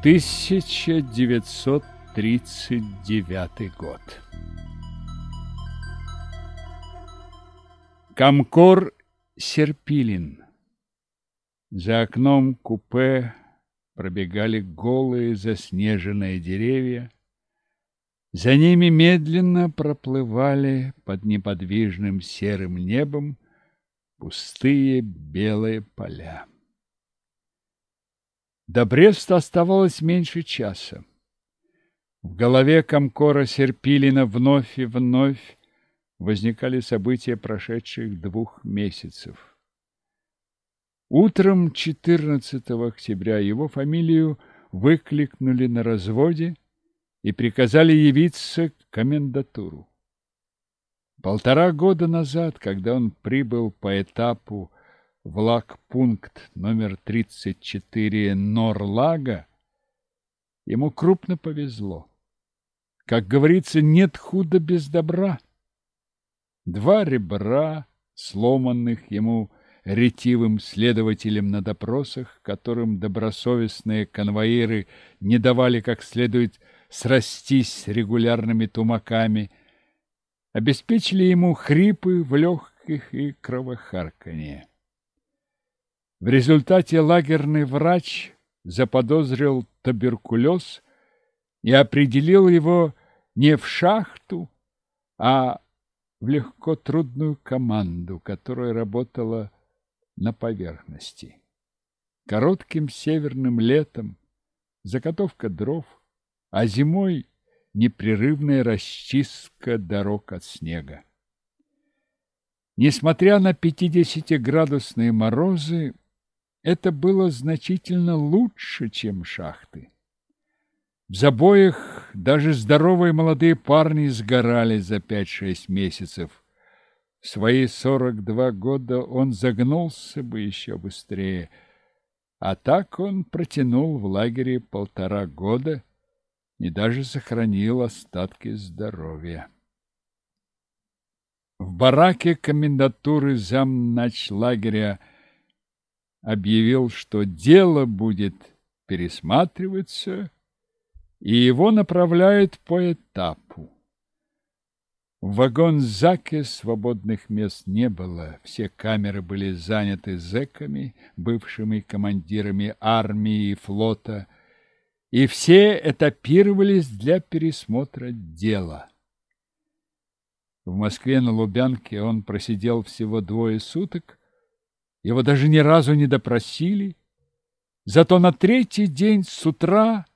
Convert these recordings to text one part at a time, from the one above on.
1939 год. Комкор Серпилин. За окном купе пробегали голые заснеженные деревья. За ними медленно проплывали под неподвижным серым небом пустые белые поля. До Бреста оставалось меньше часа. В голове комкора Серпилина вновь и вновь возникали события прошедших двух месяцев. Утром 14 октября его фамилию выкликнули на разводе и приказали явиться к комендатуру. Полтора года назад, когда он прибыл по этапу в лагпункт номер 34 Норлага, ему крупно повезло. Как говорится, нет худа без добра. Два ребра, сломанных ему ретивым следователем на допросах, которым добросовестные конвоиры не давали как следует срастись регулярными тумаками, обеспечили ему хрипы в легких и кровохарканье. В результате лагерный врач заподозрил туберкулез и определил его не в шахту, а в легко трудную команду, которая работала на поверхности. Коротким северным летом заготовка дров, а зимой непрерывная расчистка дорог от снега. Несмотря на 50-градусные морозы, это было значительно лучше, чем шахты. В забоях даже здоровые молодые парни сгорали за пять-шесть месяцев. В свои сорок два года он загнулся бы еще быстрее, а так он протянул в лагере полтора года и даже сохранил остатки здоровья. В бараке комендатуры замначлагеря объявил, что дело будет пересматриваться, и его направляют по этапу. В вагон-заке свободных мест не было, все камеры были заняты зэками, бывшими командирами армии и флота, и все этапировались для пересмотра дела. В Москве на Лубянке он просидел всего двое суток, его даже ни разу не допросили. Зато на третий день с утра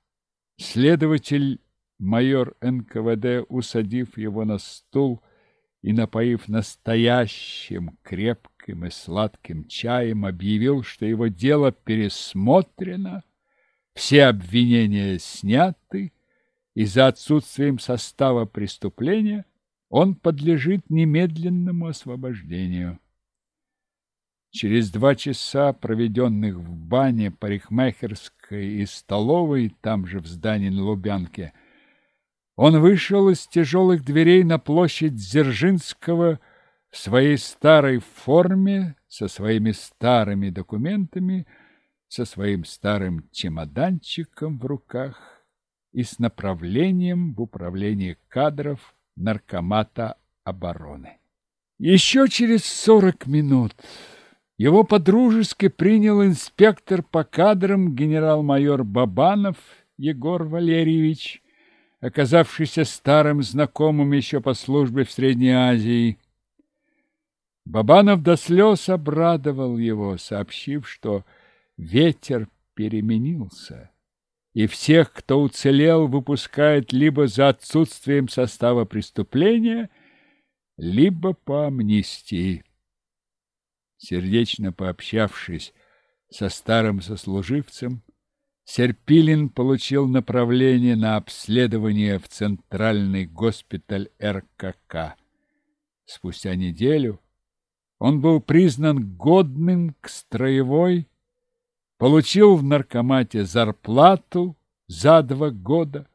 следователь майор НКВД, усадив его на стул и напоив настоящим крепким и сладким чаем, объявил, что его дело пересмотрено, все обвинения сняты, и за отсутствием состава преступления он подлежит немедленному освобождению. Через два часа, проведенных в бане, парикмахерской и столовой, там же в здании на Лубянке, он вышел из тяжелых дверей на площадь Дзержинского в своей старой форме, со своими старыми документами, со своим старым чемоданчиком в руках и с направлением в управление кадров Наркомата обороны. Еще через сорок минут его подружески принял инспектор по кадрам генерал-майор Бабанов Егор Валерьевич, оказавшийся старым знакомым еще по службе в Средней Азии. Бабанов до слез обрадовал его, сообщив, что ветер переменился, и всех, кто уцелел, выпускает либо за отсутствием состава преступления, либо по амнистии сердечно пообщавшись со старым сослуживцем, Серпилин получил направление на обследование в Центральный госпиталь РКК. Спустя неделю он был признан годным к строевой, получил в наркомате зарплату за два года,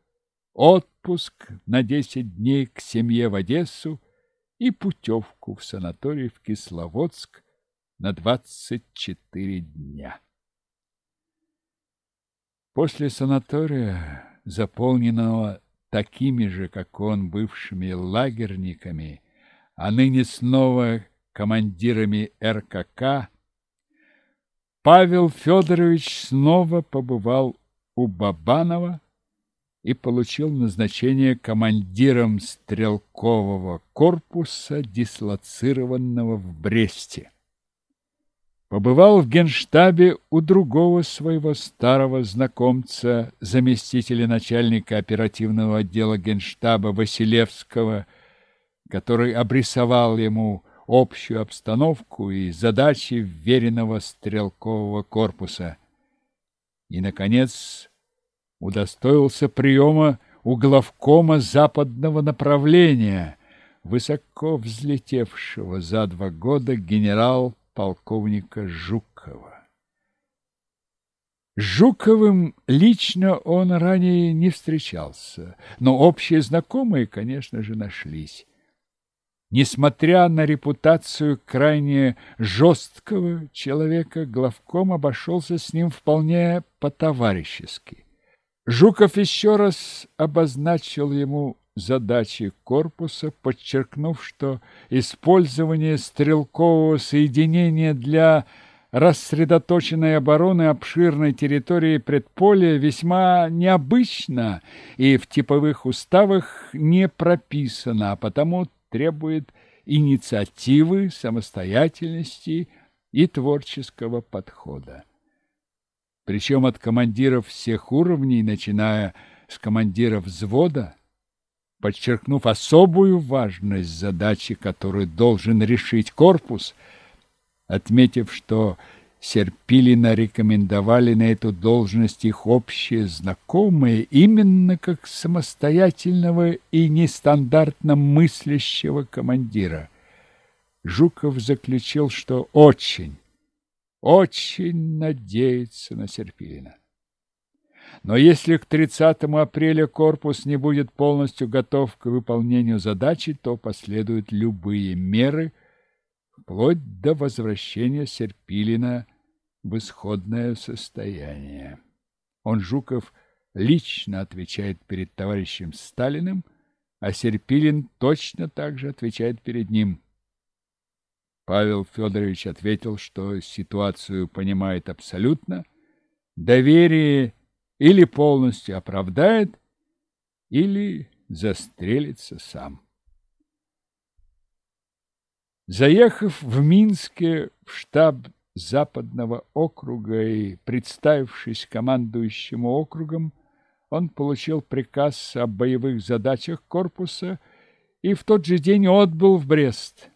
отпуск на десять дней к семье в Одессу и путевку в санаторий в Кисловодск на двадцать четыре дня. После санатория, заполненного такими же, как он, бывшими лагерниками, а ныне снова командирами РКК, Павел Федорович снова побывал у Бабанова и получил назначение командиром стрелкового корпуса, дислоцированного в Бресте. Побывал в генштабе у другого своего старого знакомца, заместителя начальника оперативного отдела генштаба Василевского, который обрисовал ему общую обстановку и задачи веренного стрелкового корпуса. И, наконец, удостоился приема у главкома западного направления, высоко взлетевшего за два года генерал-полковника Жукова. С Жуковым лично он ранее не встречался, но общие знакомые, конечно же, нашлись. Несмотря на репутацию крайне жесткого человека, главком обошелся с ним вполне по-товарищески. Жуков еще раз обозначил ему задачи корпуса, подчеркнув, что использование стрелкового соединения для рассредоточенной обороны обширной территории предполя весьма необычно и в типовых уставах не прописано, а потому требует инициативы, самостоятельности и творческого подхода причем от командиров всех уровней, начиная с командира взвода, подчеркнув особую важность задачи, которую должен решить корпус, отметив, что Серпилина рекомендовали на эту должность их общие знакомые именно как самостоятельного и нестандартно мыслящего командира. Жуков заключил, что очень, очень надеется на Серпилина. Но если к 30 апреля корпус не будет полностью готов к выполнению задачи, то последуют любые меры, вплоть до возвращения Серпилина в исходное состояние. Он, Жуков, лично отвечает перед товарищем Сталиным, а Серпилин точно так же отвечает перед ним. Павел Федорович ответил, что ситуацию понимает абсолютно, доверие или полностью оправдает, или застрелится сам. Заехав в Минске в штаб Западного округа и представившись командующему округом, он получил приказ о боевых задачах корпуса и в тот же день отбыл в Брест.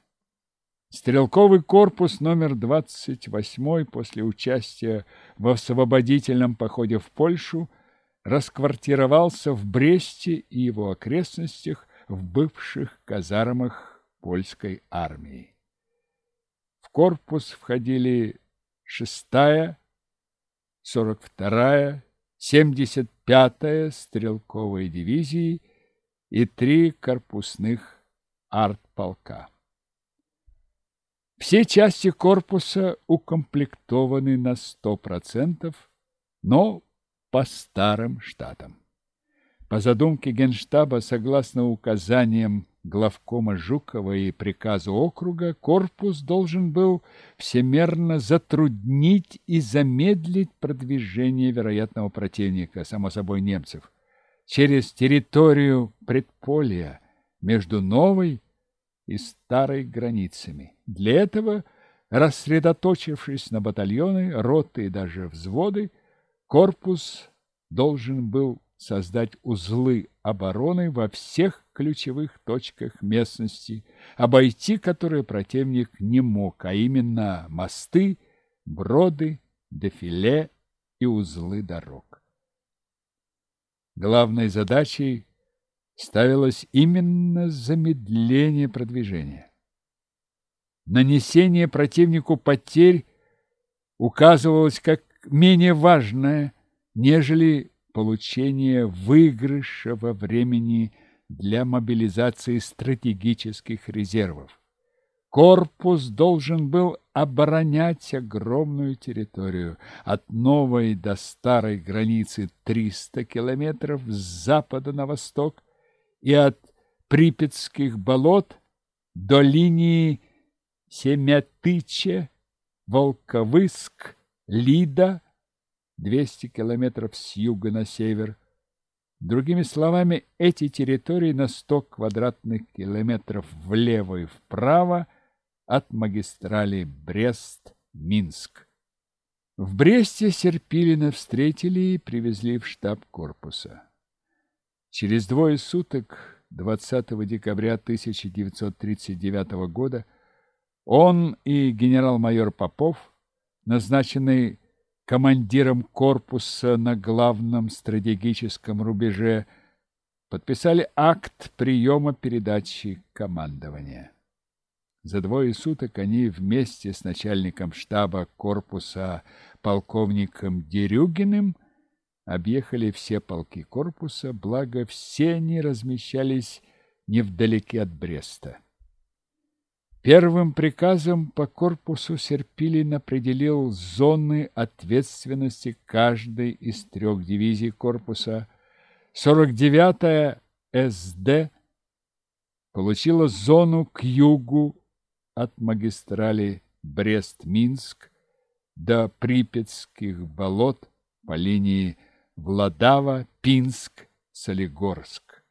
Стрелковый корпус номер 28 после участия в освободительном походе в Польшу расквартировался в Бресте и его окрестностях в бывших казармах польской армии. В корпус входили 6-я, 42-я, 75-я стрелковые дивизии и три корпусных артполка. Все части корпуса укомплектованы на 100%, но по старым штатам. По задумке Генштаба, согласно указаниям главкома Жукова и приказу округа, корпус должен был всемерно затруднить и замедлить продвижение вероятного противника, само собой немцев, через территорию предполья между новой и старой границами. Для этого, рассредоточившись на батальоны, роты и даже взводы, корпус должен был создать узлы обороны во всех ключевых точках местности, обойти которые противник не мог, а именно мосты, броды, дефиле и узлы дорог. Главной задачей ставилось именно замедление продвижения. Нанесение противнику потерь указывалось как менее важное, нежели получение выигрыша во времени для мобилизации стратегических резервов. Корпус должен был оборонять огромную территорию от новой до старой границы 300 километров с запада на восток и от Припятских болот до линии Семятыче, Волковыск, Лида 200 километров с юга на север. Другими словами, эти территории на 100 квадратных километров влево и вправо от магистрали Брест-Минск. В Бресте Серпилина встретили и привезли в штаб корпуса. Через двое суток, 20 декабря 1939 года, он и генерал-майор Попов, назначенный командиром корпуса на главном стратегическом рубеже, подписали акт приема передачи командования. За двое суток они вместе с начальником штаба корпуса полковником Дерюгиным объехали все полки корпуса, благо все они размещались невдалеке от Бреста. Первым приказом по корпусу Серпилин определил зоны ответственности каждой из трех дивизий корпуса. 49-я СД получила зону к югу от магистрали Брест-Минск до Припятских болот по линии Владава-Пинск-Солигорск.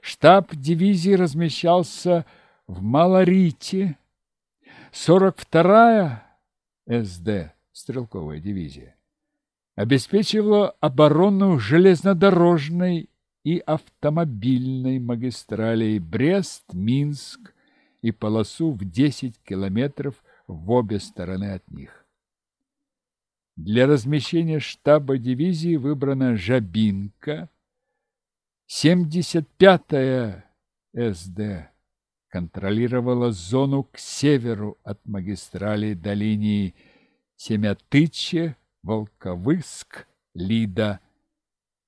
Штаб дивизии размещался в Малорите. 42-я СД, стрелковая дивизия, обеспечивала оборону железнодорожной и автомобильной магистралей Брест-Минск, и полосу в 10 километров в обе стороны от них. Для размещения штаба дивизии выбрана Жабинка, 75-я СД контролировала зону к северу от магистрали до линии Семятыче, Волковыск, Лида.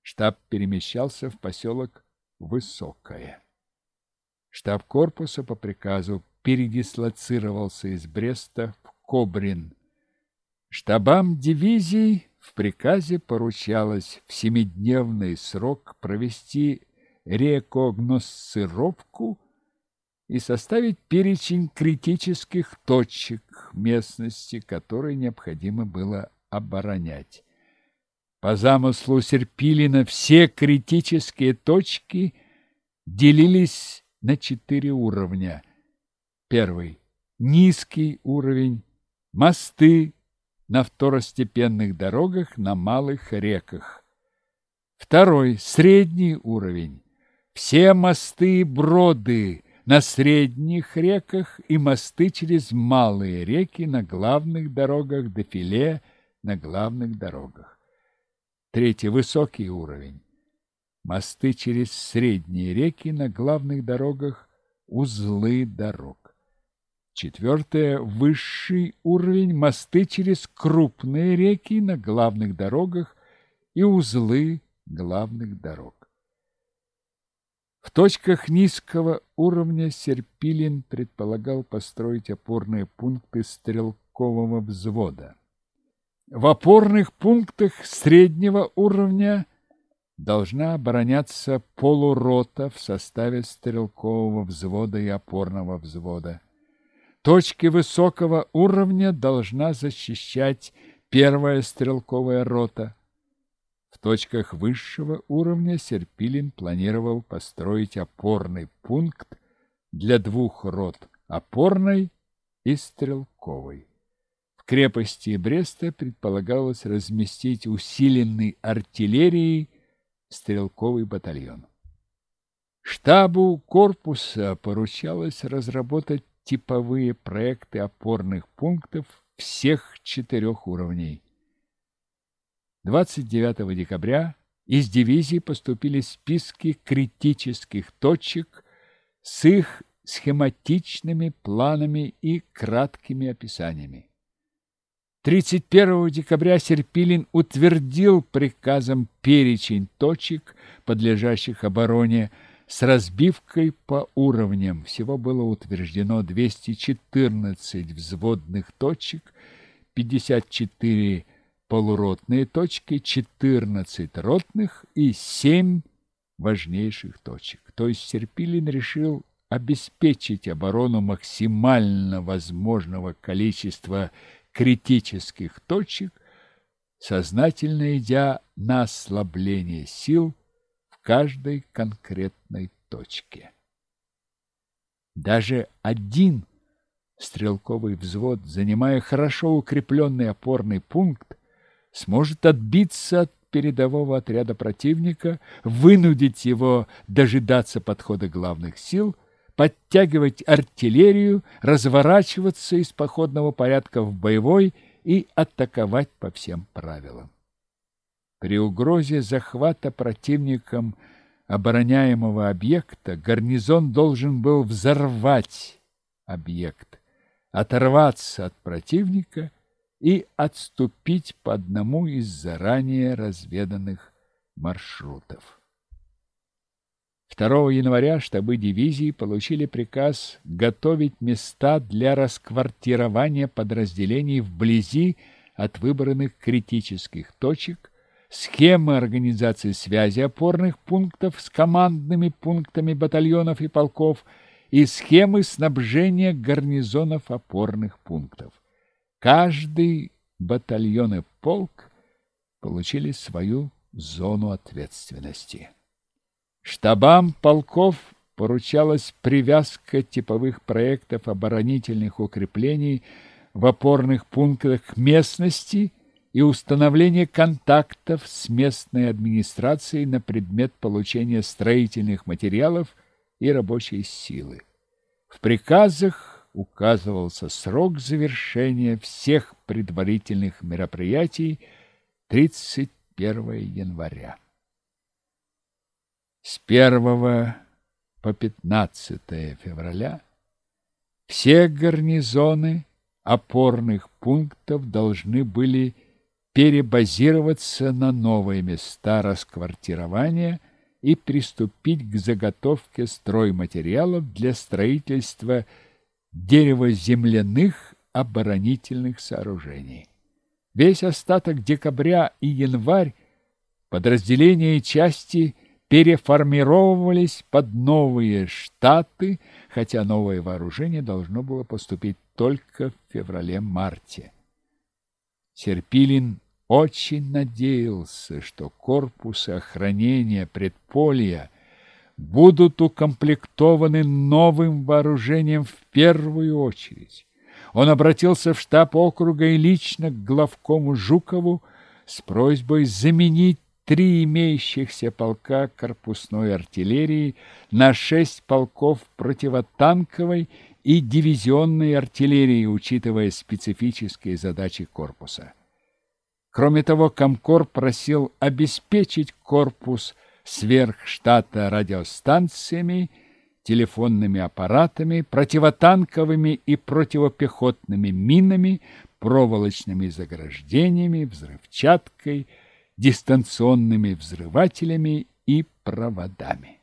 Штаб перемещался в поселок Высокое. Штаб корпуса по приказу передислоцировался из Бреста в Кобрин. Штабам дивизий в приказе поручалось в семидневный срок провести рекогносцировку и составить перечень критических точек местности, которые необходимо было оборонять. По замыслу Серпилина все критические точки делились на четыре уровня. Первый – низкий уровень, мосты на второстепенных дорогах на малых реках. Второй – средний уровень, все мосты и броды на средних реках и мосты через малые реки на главных дорогах дефиле на главных дорогах. Третий – высокий уровень мосты через средние реки на главных дорогах, узлы дорог. Четвертое – высший уровень мосты через крупные реки на главных дорогах и узлы главных дорог. В точках низкого уровня Серпилин предполагал построить опорные пункты стрелкового взвода. В опорных пунктах среднего уровня – должна обороняться полурота в составе стрелкового взвода и опорного взвода. Точки высокого уровня должна защищать первая стрелковая рота. В точках высшего уровня Серпилин планировал построить опорный пункт для двух рот – опорной и стрелковой. В крепости Бреста предполагалось разместить усиленный артиллерией стрелковый батальон. Штабу корпуса поручалось разработать типовые проекты опорных пунктов всех четырех уровней. 29 декабря из дивизии поступили списки критических точек с их схематичными планами и краткими описаниями. 31 декабря Серпилин утвердил приказом перечень точек, подлежащих обороне с разбивкой по уровням. Всего было утверждено 214 взводных точек, 54 полуротные точки, 14 ротных и 7 важнейших точек. То есть Серпилин решил обеспечить оборону максимально возможного количества критических точек, сознательно идя на ослабление сил каждой конкретной точке. Даже один стрелковый взвод, занимая хорошо укрепленный опорный пункт, сможет отбиться от передового отряда противника, вынудить его дожидаться подхода главных сил, подтягивать артиллерию, разворачиваться из походного порядка в боевой и атаковать по всем правилам. При угрозе захвата противником обороняемого объекта гарнизон должен был взорвать объект, оторваться от противника и отступить по одному из заранее разведанных маршрутов. 2 января штабы дивизии получили приказ готовить места для расквартирования подразделений вблизи от выбранных критических точек, схемы организации связи опорных пунктов с командными пунктами батальонов и полков и схемы снабжения гарнизонов опорных пунктов. Каждый батальон и полк получили свою зону ответственности. Штабам полков поручалась привязка типовых проектов оборонительных укреплений в опорных пунктах местности и установление контактов с местной администрацией на предмет получения строительных материалов и рабочей силы. В приказах указывался срок завершения всех предварительных мероприятий 31 января. С 1 по 15 февраля все гарнизоны опорных пунктов должны были перебазироваться на новые места расквартирования и приступить к заготовке стройматериалов для строительства деревоземляных оборонительных сооружений. Весь остаток декабря и январь подразделения и части переформировывались под новые штаты, хотя новое вооружение должно было поступить только в феврале-марте. Серпилин очень надеялся, что корпусы охранения предполья – будут укомплектованы новым вооружением в первую очередь. Он обратился в штаб округа и лично к главкому Жукову с просьбой заменить три имеющихся полка корпусной артиллерии на шесть полков противотанковой и дивизионной артиллерии, учитывая специфические задачи корпуса. Кроме того, Комкор просил обеспечить корпус – сверх штата радиостанциями, телефонными аппаратами, противотанковыми и противопехотными минами, проволочными заграждениями, взрывчаткой, дистанционными взрывателями и проводами.